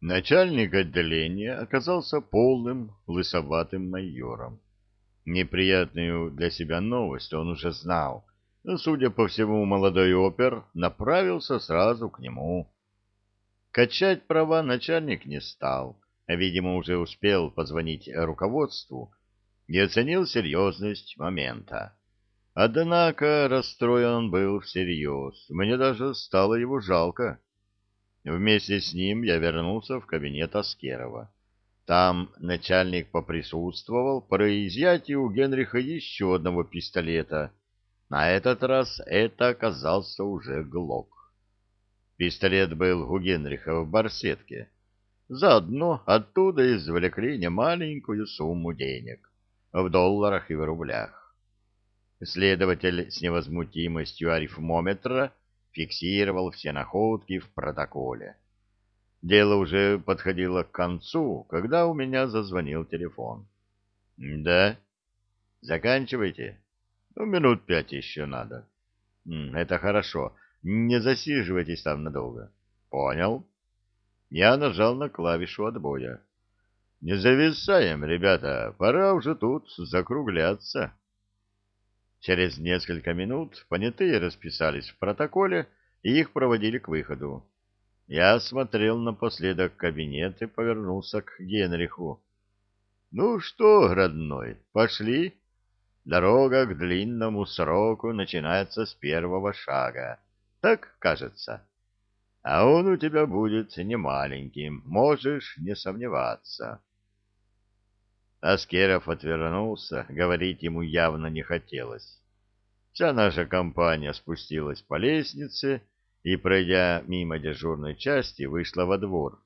Начальник отделения оказался полным лысоватым майором. Неприятную для себя новость он уже знал. Но, судя по всему, молодой опер направился сразу к нему. Качать права начальник не стал, а, видимо, уже успел позвонить руководству и оценил серьезность момента. Однако расстроен был всерьез. Мне даже стало его жалко. Вместе с ним я вернулся в кабинет Аскерова. Там начальник поприсутствовал при изъятии у Генриха еще одного пистолета. На этот раз это оказался уже Глок. Пистолет был у Генриха в барсетке. Заодно оттуда извлекли немаленькую сумму денег в долларах и в рублях. Следователь с невозмутимостью арифмометра фиксировал все находки в протоколе. Дело уже подходило к концу, когда у меня зазвонил телефон. — Да? — Заканчивайте. Ну, минут пять еще надо. — Это хорошо. Не засиживайтесь там надолго. — Понял. Я нажал на клавишу отбоя. — Не зависаем, ребята, пора уже тут закругляться. Через несколько минут понятые расписались в протоколе, и их проводили к выходу. Я смотрел напоследок кабинет и повернулся к Генриху. — Ну что, родной, пошли? Дорога к длинному сроку начинается с первого шага. Так кажется. А он у тебя будет немаленьким, можешь не сомневаться. Аскеров отвернулся, говорить ему явно не хотелось. Вся наша компания спустилась по лестнице и, пройдя мимо дежурной части, вышла во двор.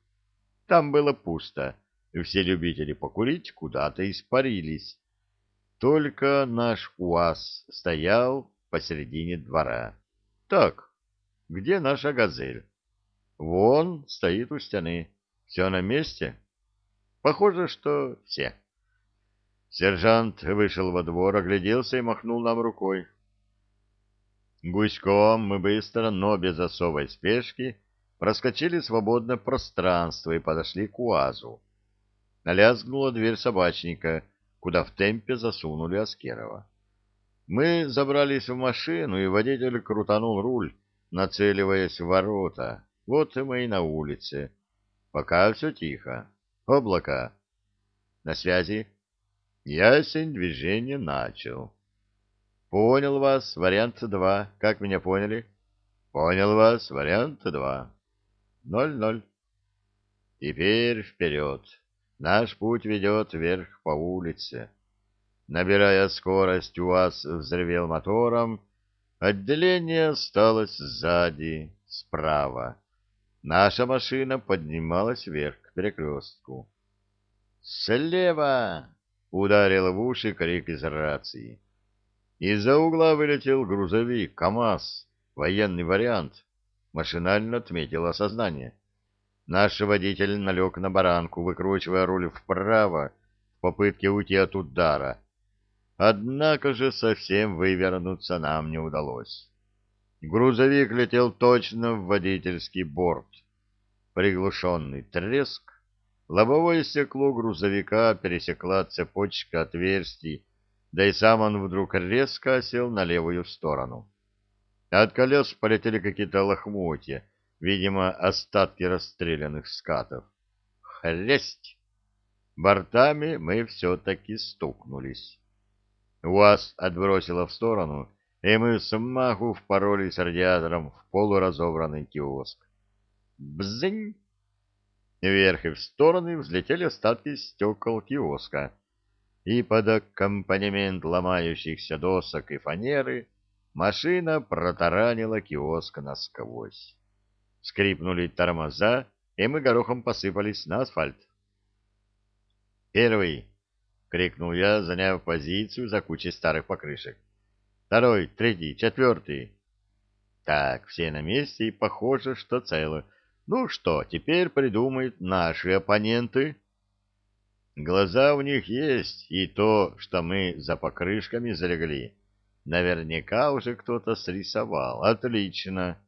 Там было пусто, и все любители покурить куда-то испарились. Только наш УАЗ стоял посередине двора. Так, где наша газель? Вон стоит у стены. Все на месте? Похоже, что все. Сержант вышел во двор, огляделся и махнул нам рукой. Гуськом мы быстро, но без особой спешки, проскочили свободное пространство и подошли к УАЗу. Налязгнула дверь собачника, куда в темпе засунули Аскерова. Мы забрались в машину, и водитель крутанул руль, нацеливаясь в ворота. Вот и мы и на улице. Пока все тихо. Облака. На связи. Ясень движение начал. Понял вас, вариант два. Как меня поняли? Понял вас, вариант два. Ноль-ноль. Теперь вперед. Наш путь ведет вверх по улице. Набирая скорость, УАЗ взревел мотором. Отделение осталось сзади, справа. Наша машина поднималась вверх к перекрестку. «Слева!» Ударил в уши крик из рации. Из-за угла вылетел грузовик КАМАЗ, военный вариант. Машинально отметил осознание. Наш водитель налег на баранку, выкручивая руль вправо в попытке уйти от удара. Однако же совсем вывернуться нам не удалось. Грузовик летел точно в водительский борт. Приглушенный треск, Лобовое стекло грузовика пересекла цепочка отверстий, да и сам он вдруг резко осел на левую сторону. От колес полетели какие-то лохмотья, видимо, остатки расстрелянных скатов. Хресть! Бортами мы все-таки стукнулись. УАЗ отбросило в сторону, и мы с маху впоролись радиатором в полуразобранный киоск. Бзынь! Вверх и в стороны взлетели остатки стекол киоска, и под аккомпанемент ломающихся досок и фанеры машина протаранила киоск насквозь. Скрипнули тормоза, и мы горохом посыпались на асфальт. «Первый!» — крикнул я, заняв позицию за кучей старых покрышек. «Второй, третий, четвертый!» Так, все на месте, и похоже, что целы. Ну что, теперь придумают наши оппоненты. Глаза у них есть, и то, что мы за покрышками залегли. Наверняка уже кто-то срисовал. Отлично.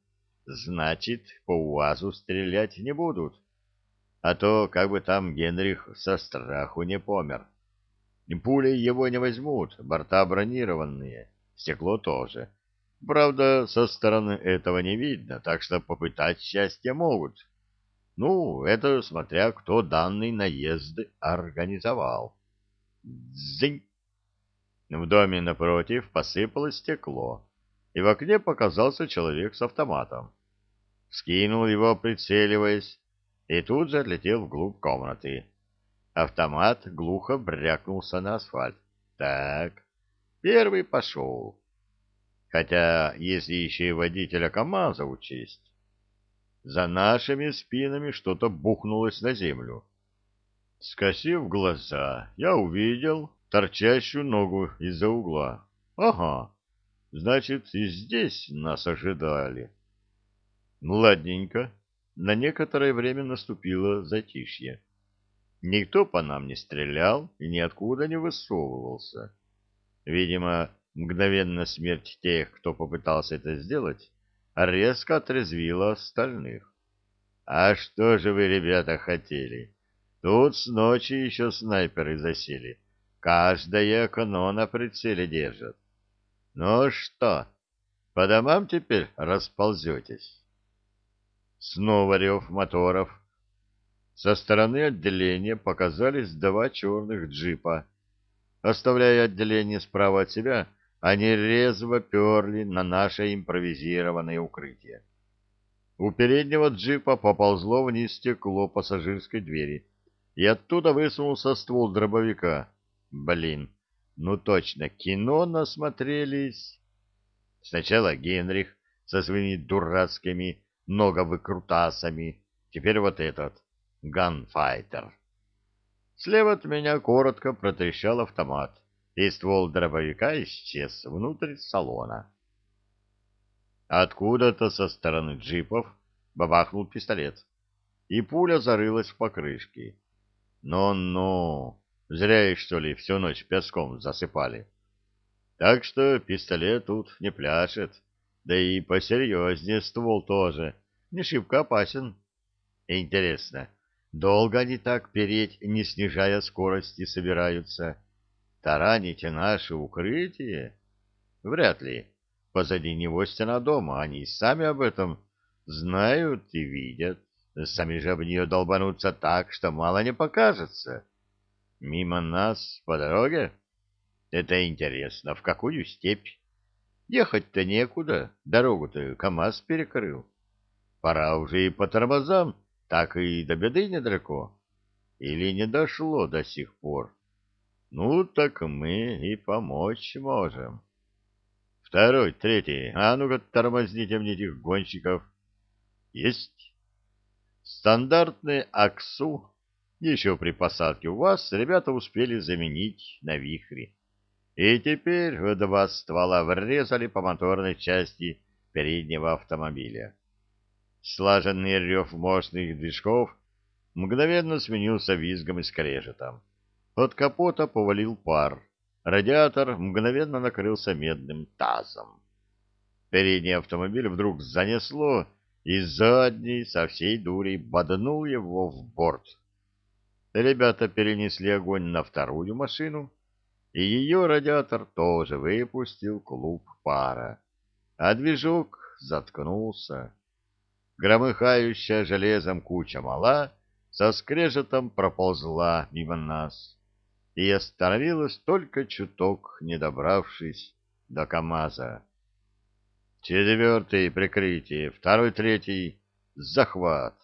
Значит, по УАЗу стрелять не будут. а то как бы там Генрих со страху не помер. Пули его не возьмут, борта бронированные, стекло тоже. Правда, со стороны этого не видно, так что попытать счастье могут. Ну, это смотря кто данный наезд организовал. Дзынь! В доме напротив посыпалось стекло, и в окне показался человек с автоматом. Скинул его, прицеливаясь, и тут же отлетел вглубь комнаты. Автомат глухо брякнулся на асфальт. Так, первый пошел. Хотя, если еще и водителя КамАЗа учесть, за нашими спинами что-то бухнулось на землю. Скосив глаза, я увидел торчащую ногу из-за угла. Ага, значит, и здесь нас ожидали. Ладненько. На некоторое время наступило затишье. Никто по нам не стрелял и ниоткуда не высовывался. Видимо, мгновенно смерть тех, кто попытался это сделать, резко отрезвила остальных. А что же вы, ребята, хотели? Тут с ночи еще снайперы засели. Каждое окно на прицеле держат. Ну что, по домам теперь расползетесь? Снова рев моторов. Со стороны отделения показались два черных джипа. Оставляя отделение справа от себя, они резво перли на наше импровизированное укрытие. У переднего джипа поползло вниз стекло пассажирской двери, и оттуда высунулся ствол дробовика. Блин, ну точно, кино насмотрелись. Сначала Генрих со своими дурацкими многовыкрутасами. Теперь вот этот, ганфайтер. Слева от меня коротко протрещал автомат, и ствол дробовика исчез внутрь салона. Откуда-то со стороны джипов бабахнул пистолет, и пуля зарылась в покрышки. Ну-ну, зря их, что ли, всю ночь песком засыпали. Так что пистолет тут не пляшет. Да и посерьезнее ствол тоже. Не шибко опасен. Интересно, долго они так переть, не снижая скорости, собираются? Таранить наше укрытие? Вряд ли. Позади него стена дома, они сами об этом знают и видят. Сами же об нее долбанутся так, что мало не покажется. Мимо нас по дороге? Это интересно. В какую степь? Ехать-то некуда, дорогу-то КамАЗ перекрыл. Пора уже и по тормозам, так и до беды недалеко. Или не дошло до сих пор? Ну, так мы и помочь можем. Второй, третий, а ну-ка тормозните мне этих гонщиков. Есть. Стандартный АКСУ еще при посадке у вас ребята успели заменить на вихре. И теперь два ствола врезали по моторной части переднего автомобиля. Слаженный рев мощных движков мгновенно сменился визгом и скрежетом. От капота повалил пар. Радиатор мгновенно накрылся медным тазом. Передний автомобиль вдруг занесло, и задний со всей дури боднул его в борт. Ребята перенесли огонь на вторую машину, и ее радиатор тоже выпустил клуб пара, а движок заткнулся. Громыхающая железом куча мала со скрежетом проползла мимо нас и остановилась только чуток, не добравшись до КамАЗа. Четвертый прикрытие, второй, третий — захват.